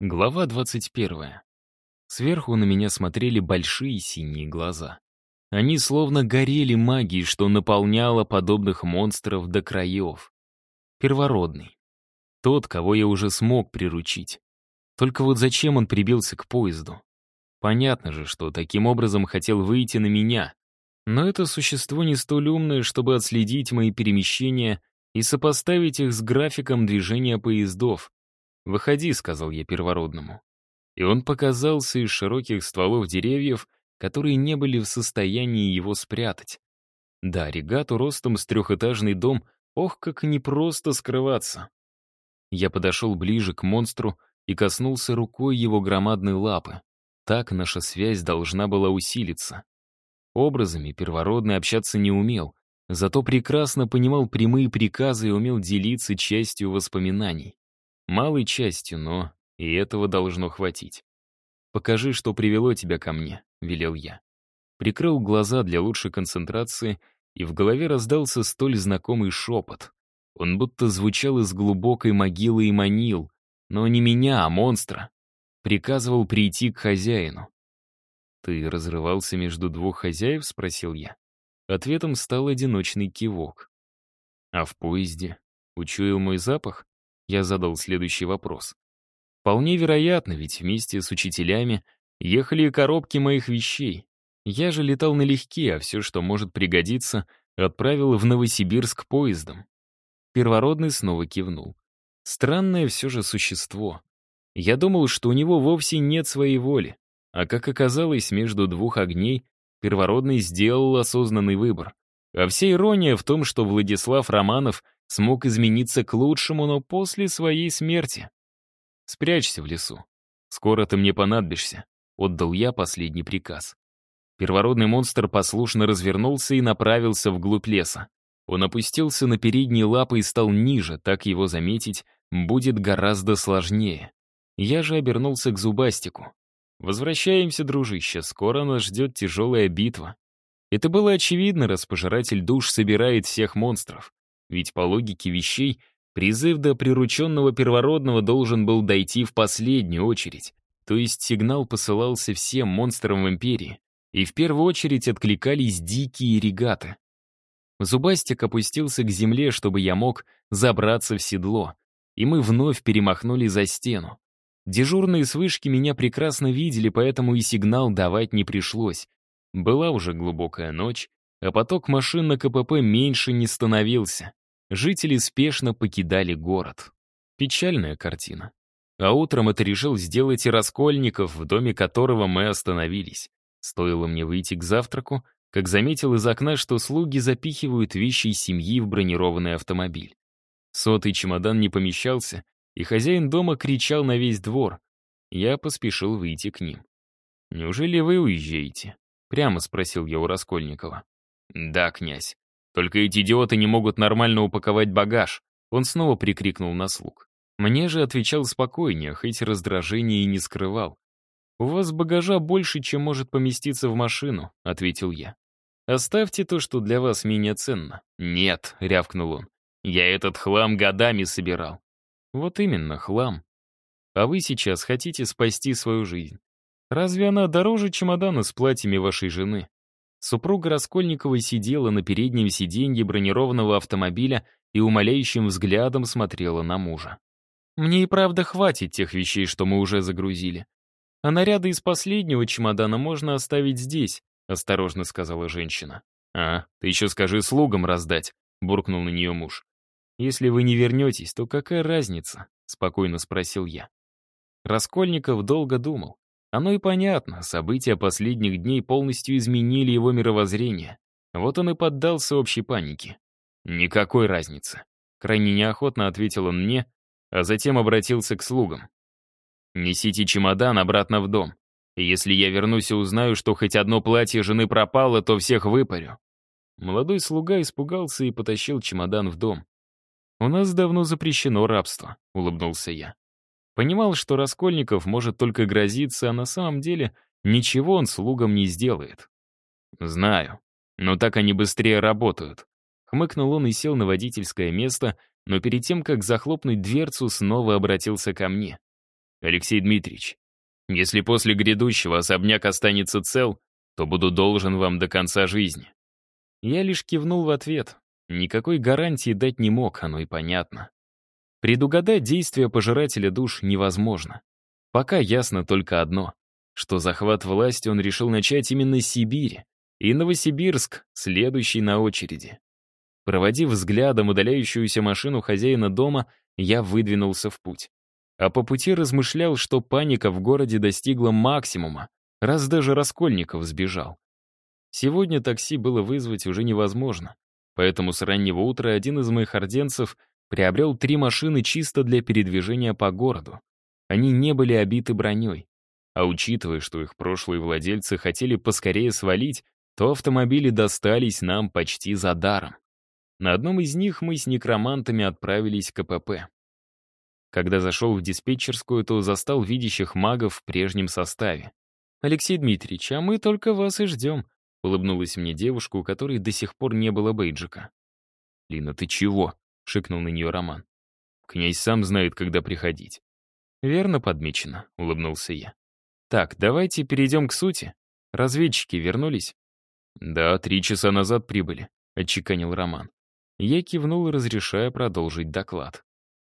Глава 21. Сверху на меня смотрели большие синие глаза. Они словно горели магией, что наполняло подобных монстров до краев. Первородный. Тот, кого я уже смог приручить. Только вот зачем он прибился к поезду? Понятно же, что таким образом хотел выйти на меня. Но это существо не столь умное, чтобы отследить мои перемещения и сопоставить их с графиком движения поездов, «Выходи», — сказал я первородному. И он показался из широких стволов деревьев, которые не были в состоянии его спрятать. Да, регату ростом с трехэтажный дом, ох, как непросто скрываться. Я подошел ближе к монстру и коснулся рукой его громадной лапы. Так наша связь должна была усилиться. Образами первородный общаться не умел, зато прекрасно понимал прямые приказы и умел делиться частью воспоминаний. Малой частью, но и этого должно хватить. «Покажи, что привело тебя ко мне», — велел я. Прикрыл глаза для лучшей концентрации, и в голове раздался столь знакомый шепот. Он будто звучал из глубокой могилы и манил, но не меня, а монстра. Приказывал прийти к хозяину. «Ты разрывался между двух хозяев?» — спросил я. Ответом стал одиночный кивок. «А в поезде? Учуял мой запах?» Я задал следующий вопрос. Вполне вероятно, ведь вместе с учителями ехали коробки моих вещей. Я же летал налегке, а все, что может пригодиться, отправил в Новосибирск поездом. Первородный снова кивнул. Странное все же существо. Я думал, что у него вовсе нет своей воли. А как оказалось, между двух огней Первородный сделал осознанный выбор. А вся ирония в том, что Владислав Романов — смог измениться к лучшему, но после своей смерти. «Спрячься в лесу. Скоро ты мне понадобишься», — отдал я последний приказ. Первородный монстр послушно развернулся и направился вглубь леса. Он опустился на передние лапы и стал ниже, так его заметить будет гораздо сложнее. Я же обернулся к Зубастику. «Возвращаемся, дружище, скоро нас ждет тяжелая битва». Это было очевидно, раз пожиратель душ собирает всех монстров. Ведь по логике вещей призыв до прирученного первородного должен был дойти в последнюю очередь. То есть сигнал посылался всем монстрам в Империи, и в первую очередь откликались дикие регаты. Зубастик опустился к земле, чтобы я мог забраться в седло, и мы вновь перемахнули за стену. Дежурные с вышки меня прекрасно видели, поэтому и сигнал давать не пришлось. Была уже глубокая ночь, а поток машин на КПП меньше не становился. Жители спешно покидали город. Печальная картина. А утром это решил сделать и Раскольников, в доме которого мы остановились. Стоило мне выйти к завтраку, как заметил из окна, что слуги запихивают вещи семьи в бронированный автомобиль. Сотый чемодан не помещался, и хозяин дома кричал на весь двор. Я поспешил выйти к ним. «Неужели вы уезжаете?» — прямо спросил я у Раскольникова. «Да, князь. Только эти идиоты не могут нормально упаковать багаж». Он снова прикрикнул на слуг. Мне же отвечал спокойнее, хоть раздражение и не скрывал. «У вас багажа больше, чем может поместиться в машину», — ответил я. «Оставьте то, что для вас менее ценно». «Нет», — рявкнул он. «Я этот хлам годами собирал». «Вот именно, хлам. А вы сейчас хотите спасти свою жизнь. Разве она дороже чемодана с платьями вашей жены? Супруга Раскольниковой сидела на переднем сиденье бронированного автомобиля и умоляющим взглядом смотрела на мужа. «Мне и правда хватит тех вещей, что мы уже загрузили. А наряды из последнего чемодана можно оставить здесь», — осторожно сказала женщина. «А, ты еще скажи слугам раздать», — буркнул на нее муж. «Если вы не вернетесь, то какая разница?» — спокойно спросил я. Раскольников долго думал. Оно и понятно, события последних дней полностью изменили его мировоззрение. Вот он и поддался общей панике. «Никакой разницы», — крайне неохотно ответил он мне, а затем обратился к слугам. «Несите чемодан обратно в дом. Если я вернусь и узнаю, что хоть одно платье жены пропало, то всех выпарю». Молодой слуга испугался и потащил чемодан в дом. «У нас давно запрещено рабство», — улыбнулся я. Понимал, что Раскольников может только грозиться, а на самом деле ничего он слугам не сделает. «Знаю, но так они быстрее работают». Хмыкнул он и сел на водительское место, но перед тем, как захлопнуть дверцу, снова обратился ко мне. Алексей Дмитриевич, если после грядущего особняк останется цел, то буду должен вам до конца жизни». Я лишь кивнул в ответ. Никакой гарантии дать не мог, оно и понятно. Предугадать действия пожирателя душ невозможно. Пока ясно только одно, что захват власти он решил начать именно с Сибири, и Новосибирск следующий на очереди. Проводив взглядом удаляющуюся машину хозяина дома, я выдвинулся в путь. А по пути размышлял, что паника в городе достигла максимума, раз даже Раскольников сбежал. Сегодня такси было вызвать уже невозможно, поэтому с раннего утра один из моих орденцев приобрел три машины чисто для передвижения по городу. Они не были обиты броней. А учитывая, что их прошлые владельцы хотели поскорее свалить, то автомобили достались нам почти за даром. На одном из них мы с некромантами отправились к КПП. Когда зашел в диспетчерскую, то застал видящих магов в прежнем составе. «Алексей Дмитриевич, а мы только вас и ждем», — улыбнулась мне девушка, у которой до сих пор не было бейджика. «Лина, ты чего?» — шикнул на нее Роман. «Князь сам знает, когда приходить». «Верно подмечено», — улыбнулся я. «Так, давайте перейдем к сути. Разведчики вернулись?» «Да, три часа назад прибыли», — отчеканил Роман. Я кивнул, разрешая продолжить доклад.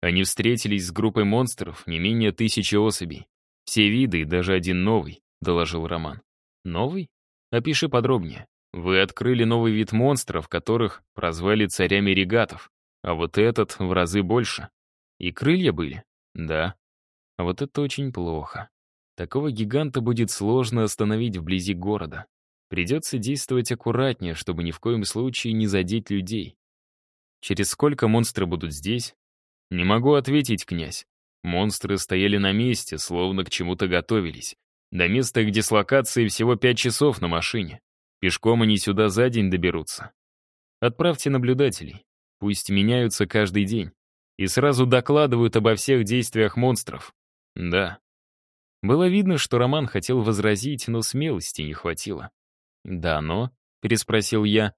Они встретились с группой монстров, не менее тысячи особей. Все виды и даже один новый, доложил Роман. Новый? Опиши подробнее. Вы открыли новый вид монстров, которых прозвали царями регатов. А вот этот в разы больше. И крылья были? Да. А вот это очень плохо. Такого гиганта будет сложно остановить вблизи города. Придется действовать аккуратнее, чтобы ни в коем случае не задеть людей. Через сколько монстры будут здесь? Не могу ответить, князь. Монстры стояли на месте, словно к чему-то готовились. До места их дислокации всего пять часов на машине. Пешком они сюда за день доберутся. Отправьте наблюдателей. Пусть меняются каждый день. И сразу докладывают обо всех действиях монстров. Да. Было видно, что Роман хотел возразить, но смелости не хватило. «Да, но?» — переспросил я.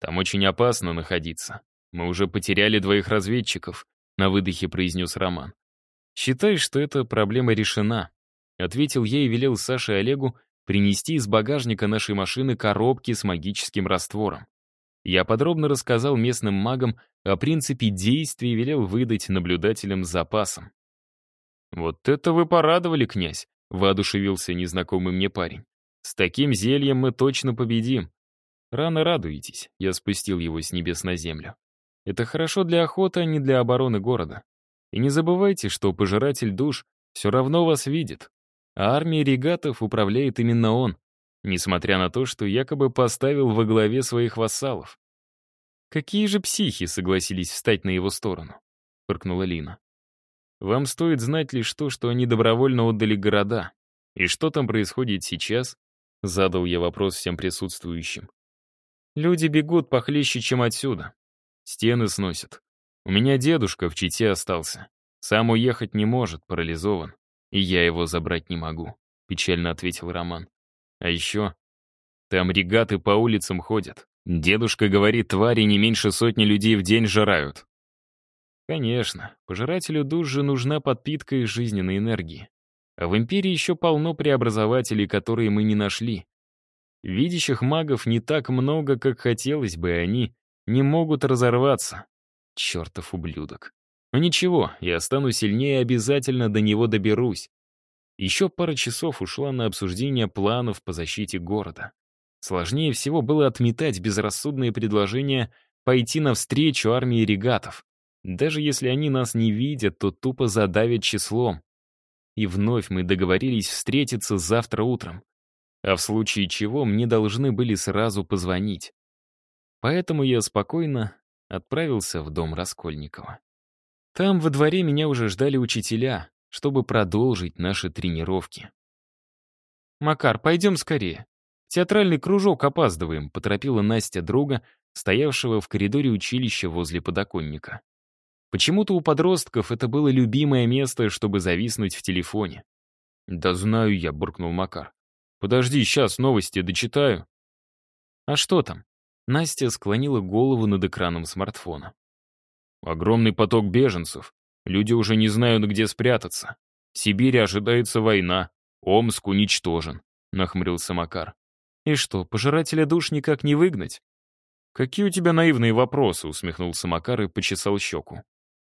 «Там очень опасно находиться. Мы уже потеряли двоих разведчиков на выдохе произнес Роман. «Считай, что эта проблема решена», — ответил я и велел Саше и Олегу принести из багажника нашей машины коробки с магическим раствором. Я подробно рассказал местным магам о принципе действий и велел выдать наблюдателям запасом. «Вот это вы порадовали, князь!» — воодушевился незнакомый мне парень. «С таким зельем мы точно победим!» «Рано радуетесь», — я спустил его с небес на землю. Это хорошо для охоты, а не для обороны города. И не забывайте, что пожиратель душ все равно вас видит. А армией регатов управляет именно он, несмотря на то, что якобы поставил во главе своих вассалов. «Какие же психи согласились встать на его сторону?» — фыркнула Лина. «Вам стоит знать лишь то, что они добровольно отдали города. И что там происходит сейчас?» — задал я вопрос всем присутствующим. «Люди бегут похлеще, чем отсюда. Стены сносят. У меня дедушка в Чите остался. Сам уехать не может, парализован. И я его забрать не могу», — печально ответил Роман. «А еще там регаты по улицам ходят. Дедушка говорит, твари не меньше сотни людей в день жрают». Конечно, пожирателю душ же нужна подпитка из жизненной энергии. А в Империи еще полно преобразователей, которые мы не нашли. Видящих магов не так много, как хотелось бы, и они не могут разорваться. Чертов ублюдок. Но ничего, я стану сильнее и обязательно до него доберусь. Еще пара часов ушла на обсуждение планов по защите города. Сложнее всего было отметать безрассудные предложения пойти навстречу армии регатов. Даже если они нас не видят, то тупо задавят числом. И вновь мы договорились встретиться завтра утром. А в случае чего мне должны были сразу позвонить. Поэтому я спокойно отправился в дом Раскольникова. Там во дворе меня уже ждали учителя, чтобы продолжить наши тренировки. «Макар, пойдем скорее. Театральный кружок опаздываем», — поторопила Настя друга, стоявшего в коридоре училища возле подоконника. Почему-то у подростков это было любимое место, чтобы зависнуть в телефоне. «Да знаю я», — буркнул Макар. «Подожди, сейчас новости дочитаю». «А что там?» Настя склонила голову над экраном смартфона. «Огромный поток беженцев. Люди уже не знают, где спрятаться. В Сибири ожидается война. Омск уничтожен», — нахмурился Макар. «И что, пожирателя душ никак не выгнать?» «Какие у тебя наивные вопросы», — усмехнулся Макар и почесал щеку.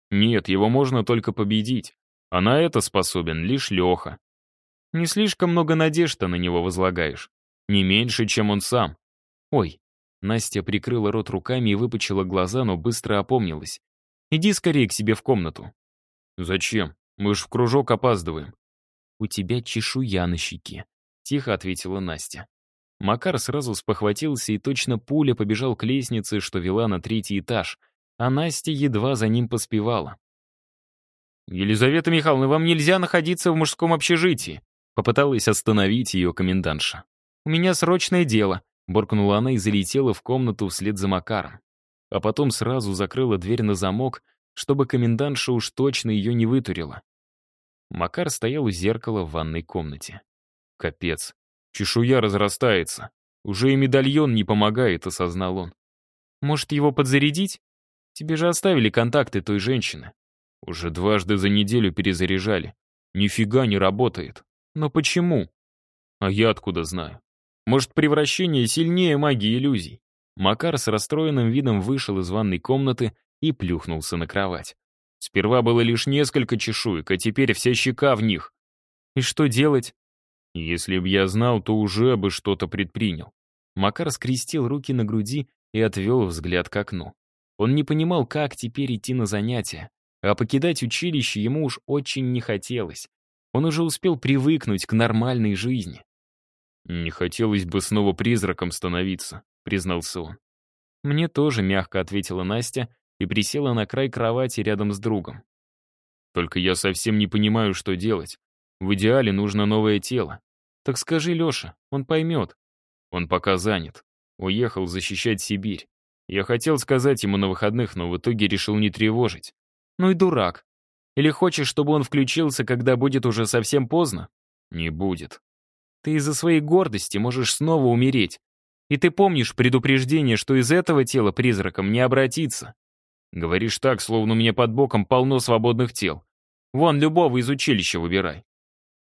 «Нет, его можно только победить, а на это способен лишь Леха. Не слишком много надежд на него возлагаешь. Не меньше, чем он сам. Ой, Настя прикрыла рот руками и выпучила глаза, но быстро опомнилась. Иди скорее к себе в комнату. Зачем? Мы ж в кружок опаздываем. У тебя чешуя на щеке, тихо ответила Настя. Макар сразу спохватился и точно пуля побежал к лестнице, что вела на третий этаж, а Настя едва за ним поспевала. «Елизавета Михайловна, вам нельзя находиться в мужском общежитии», попыталась остановить ее комендантша. «У меня срочное дело», — буркнула она и залетела в комнату вслед за Макаром. А потом сразу закрыла дверь на замок, чтобы комендантша уж точно ее не вытурила. Макар стоял у зеркала в ванной комнате. Капец. Чешуя разрастается. Уже и медальон не помогает, осознал он. Может, его подзарядить? Тебе же оставили контакты той женщины. Уже дважды за неделю перезаряжали. Нифига не работает. Но почему? А я откуда знаю? Может, превращение сильнее магии иллюзий? Макар с расстроенным видом вышел из ванной комнаты и плюхнулся на кровать. Сперва было лишь несколько чешуек, а теперь вся щека в них. И что делать? Если б я знал, то уже бы что-то предпринял. Макар скрестил руки на груди и отвел взгляд к окну. Он не понимал, как теперь идти на занятия, а покидать училище ему уж очень не хотелось. Он уже успел привыкнуть к нормальной жизни. «Не хотелось бы снова призраком становиться», — признался он. «Мне тоже», — мягко ответила Настя и присела на край кровати рядом с другом. «Только я совсем не понимаю, что делать. В идеале нужно новое тело. Так скажи Леша, он поймет». Он пока занят. Уехал защищать Сибирь. Я хотел сказать ему на выходных, но в итоге решил не тревожить. Ну и дурак. Или хочешь, чтобы он включился, когда будет уже совсем поздно? Не будет. Ты из-за своей гордости можешь снова умереть. И ты помнишь предупреждение, что из этого тела призраком не обратиться. Говоришь так, словно у меня под боком полно свободных тел. Вон, любого из училища выбирай.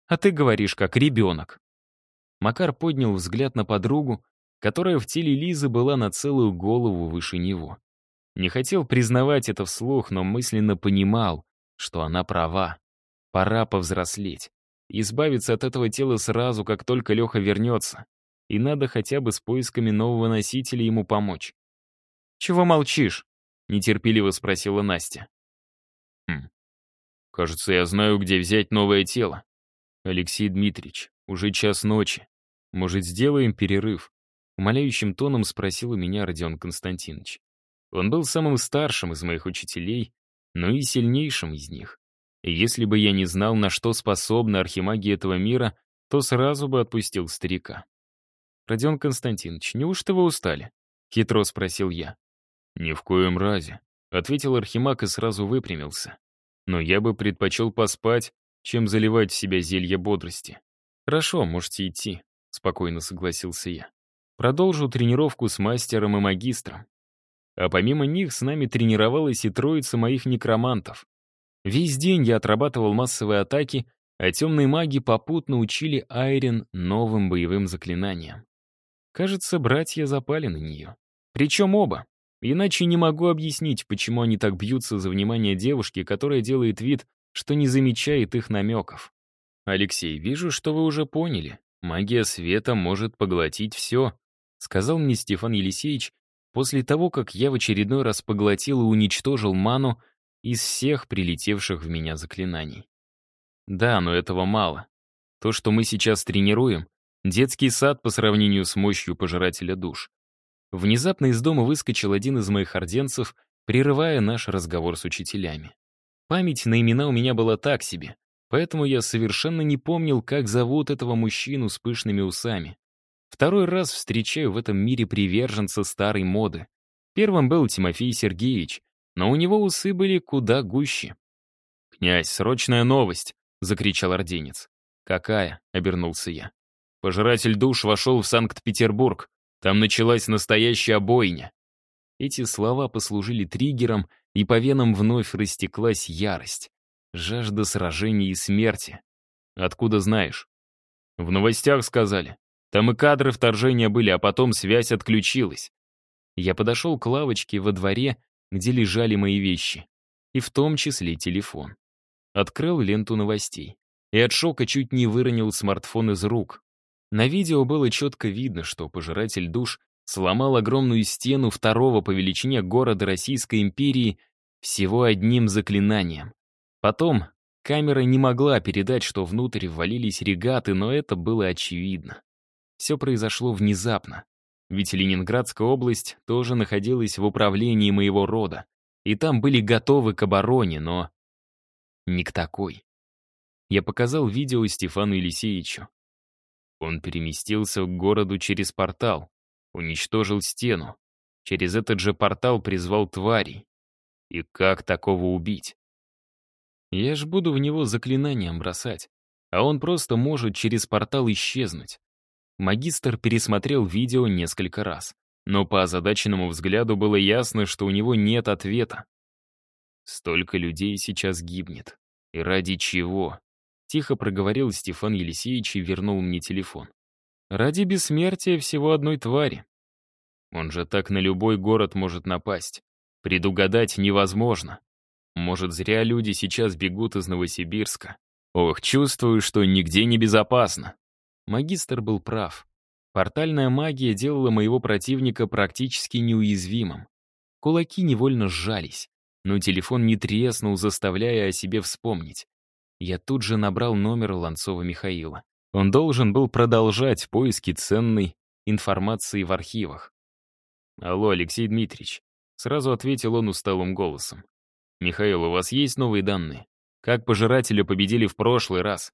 А ты говоришь, как ребенок. Макар поднял взгляд на подругу, которая в теле Лизы была на целую голову выше него. Не хотел признавать это вслух, но мысленно понимал, что она права. Пора повзрослеть. Избавиться от этого тела сразу, как только Леха вернется. И надо хотя бы с поисками нового носителя ему помочь. «Чего молчишь?» нетерпеливо спросила Настя. Хм. Кажется, я знаю, где взять новое тело. Алексей Дмитриевич, уже час ночи. Может, сделаем перерыв? Умоляющим тоном спросил у меня Родион Константинович. Он был самым старшим из моих учителей, но и сильнейшим из них. И если бы я не знал, на что способна архимагия этого мира, то сразу бы отпустил старика. «Родион Константинович, неужто вы устали?» — хитро спросил я. «Ни в коем разе», — ответил Архимаг и сразу выпрямился. «Но я бы предпочел поспать, чем заливать в себя зелье бодрости». «Хорошо, можете идти», — спокойно согласился я. «Продолжу тренировку с мастером и магистром. А помимо них с нами тренировалась и троица моих некромантов. Весь день я отрабатывал массовые атаки, а темные маги попутно учили Айрин новым боевым заклинаниям. Кажется, братья запали на нее. Причем оба. Иначе не могу объяснить, почему они так бьются за внимание девушки, которая делает вид, что не замечает их намеков. «Алексей, вижу, что вы уже поняли. Магия света может поглотить все», сказал мне Стефан Елисеевич после того, как я в очередной раз поглотил и уничтожил ману из всех прилетевших в меня заклинаний. Да, но этого мало. То, что мы сейчас тренируем, детский сад по сравнению с мощью пожирателя душ. Внезапно из дома выскочил один из моих орденцев, прерывая наш разговор с учителями. Память на имена у меня была так себе, поэтому я совершенно не помнил, как зовут этого мужчину с пышными усами. Второй раз встречаю в этом мире приверженца старой моды. Первым был Тимофей Сергеевич, но у него усы были куда гуще. «Князь, срочная новость!» — закричал орденец. «Какая?» — обернулся я. «Пожиратель душ вошел в Санкт-Петербург. Там началась настоящая бойня. Эти слова послужили триггером, и по венам вновь растеклась ярость. Жажда сражений и смерти. Откуда знаешь? В новостях сказали. Там и кадры вторжения были, а потом связь отключилась. Я подошел к лавочке во дворе, где лежали мои вещи. И в том числе телефон. Открыл ленту новостей. И от шока чуть не выронил смартфон из рук. На видео было четко видно, что пожиратель душ сломал огромную стену второго по величине города Российской империи всего одним заклинанием. Потом камера не могла передать, что внутрь ввалились регаты, но это было очевидно. Все произошло внезапно. Ведь Ленинградская область тоже находилась в управлении моего рода. И там были готовы к обороне, но... Не к такой. Я показал видео Стефану Елисеевичу. Он переместился к городу через портал, уничтожил стену. Через этот же портал призвал тварей. И как такого убить? Я ж буду в него заклинанием бросать, а он просто может через портал исчезнуть. Магистр пересмотрел видео несколько раз, но по озадаченному взгляду было ясно, что у него нет ответа. Столько людей сейчас гибнет. И ради чего? Тихо проговорил Стефан Елисеевич и вернул мне телефон. Ради бессмертия всего одной твари. Он же так на любой город может напасть. Предугадать невозможно. Может, зря люди сейчас бегут из Новосибирска. Ох, чувствую, что нигде не безопасно. Магистр был прав. Портальная магия делала моего противника практически неуязвимым. Кулаки невольно сжались, но телефон не треснул, заставляя о себе вспомнить. Я тут же набрал номер Ланцова Михаила. Он должен был продолжать поиски ценной информации в архивах. «Алло, Алексей Дмитриевич», — сразу ответил он усталым голосом. «Михаил, у вас есть новые данные? Как пожиратели победили в прошлый раз?»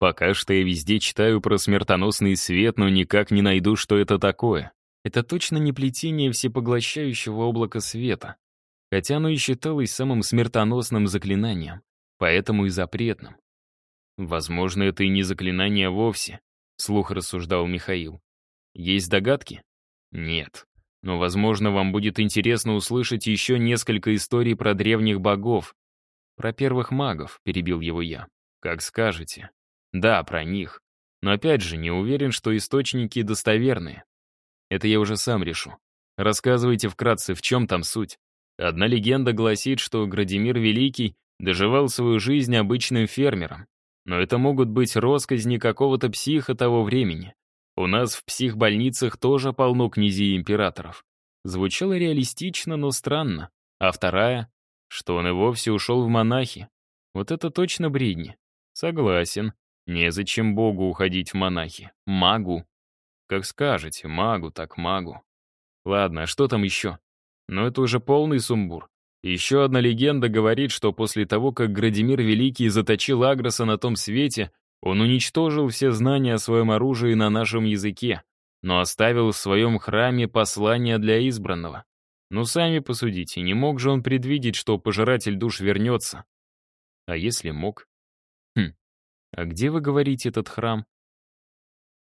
«Пока что я везде читаю про смертоносный свет, но никак не найду, что это такое. Это точно не плетение всепоглощающего облака света, хотя оно и считалось самым смертоносным заклинанием поэтому и запретным. Возможно, это и не заклинание вовсе, слух рассуждал Михаил. Есть догадки? Нет. Но, возможно, вам будет интересно услышать еще несколько историй про древних богов. Про первых магов, перебил его я. Как скажете. Да, про них. Но опять же, не уверен, что источники достоверные. Это я уже сам решу. Рассказывайте вкратце, в чем там суть. Одна легенда гласит, что Градимир Великий доживал свою жизнь обычным фермером. Но это могут быть росказни какого-то психа того времени. У нас в психбольницах тоже полно князей императоров. Звучало реалистично, но странно. А вторая, что он и вовсе ушел в монахи. Вот это точно бредни. Согласен. Незачем Богу уходить в монахи. Магу. Как скажете, магу так магу. Ладно, а что там еще? Но это уже полный сумбур. Еще одна легенда говорит, что после того, как Градимир Великий заточил Агроса на том свете, он уничтожил все знания о своем оружии на нашем языке, но оставил в своем храме послание для избранного. Ну, сами посудите, не мог же он предвидеть, что пожиратель душ вернется? А если мог? Хм, а где, вы говорите, этот храм?